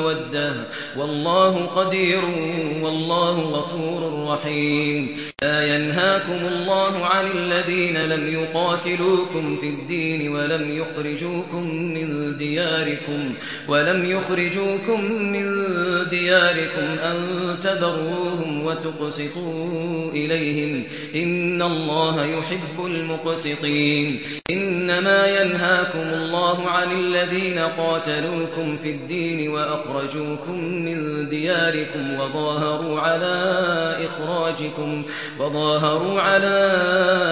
مودة. والله قدير والله غفور رحيم. لا ينهاكم الله عن الذين لم يقاتلوكم في الدين ولم يخرجوكم من دياركم ولم يخرجوكم من دياركم أن تبروهم وتقسطوا إليهم إن الله يحب المقسطين إنما ينهاكم الله عن الذين قاتلوكم في الدين وأخرجوكم من دياركم وظاهروا على إخراجكم وظاهروا على